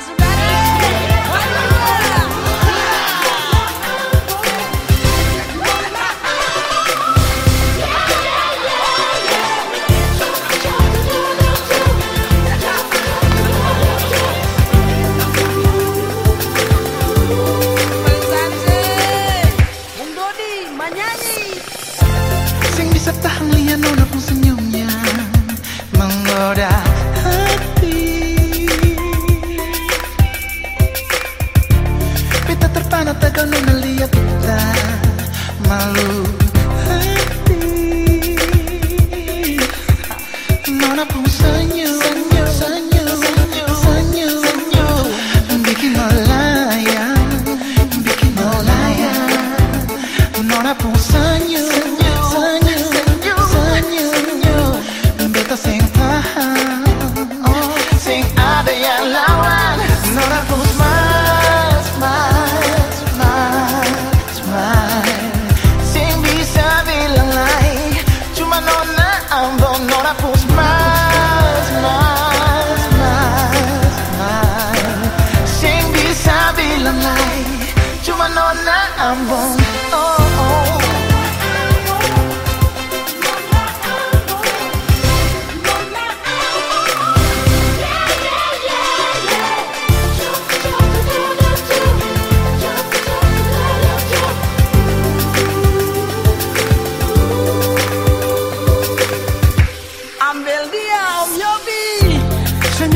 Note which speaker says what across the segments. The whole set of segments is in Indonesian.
Speaker 1: was around.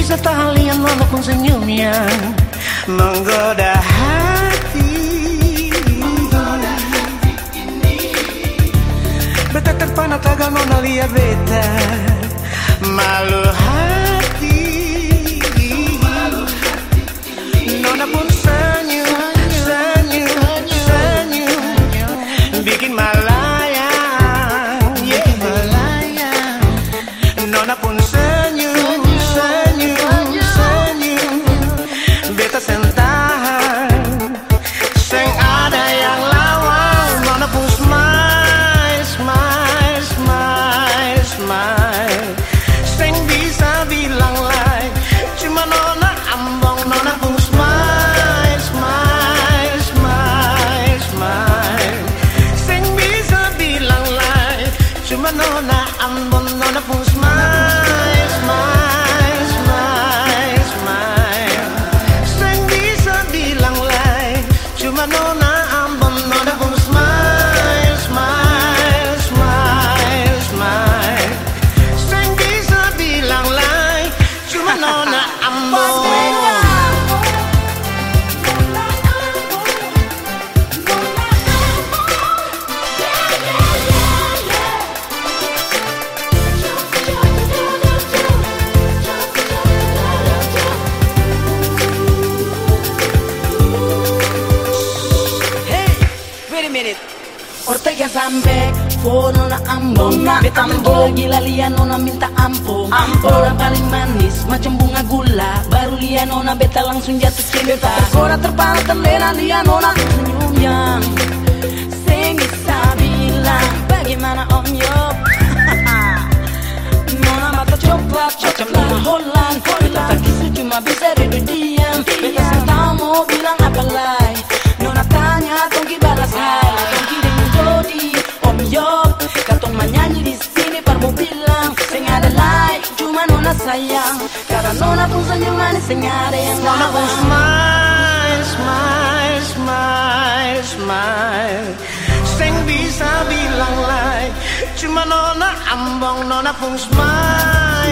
Speaker 1: Bisa lihat walaupun senyumnya. Menggoda hati una taga non li ha veta, ma lo I'm Winona smile, smile, smile. Sang smile, smile, smile. Sang.
Speaker 2: Ortega sampai Nona ambon Beta menggila-gila lia nona minta ampun. Nona paling manis macam bunga gula. Baru lia nona beta langsung jatuh cinta. Terkora terpana terlena lia nona senyum yang Sing bisa bilang bagaimana om Yop Nona mata coklat macam bunga. Holland Beta tak cuma bisa duduk diam. Beta tak mau señales. It's one of
Speaker 1: those smiles, smile, smile, smile. Sing bisa bilang lai, cuma nona ambang nona pun smile.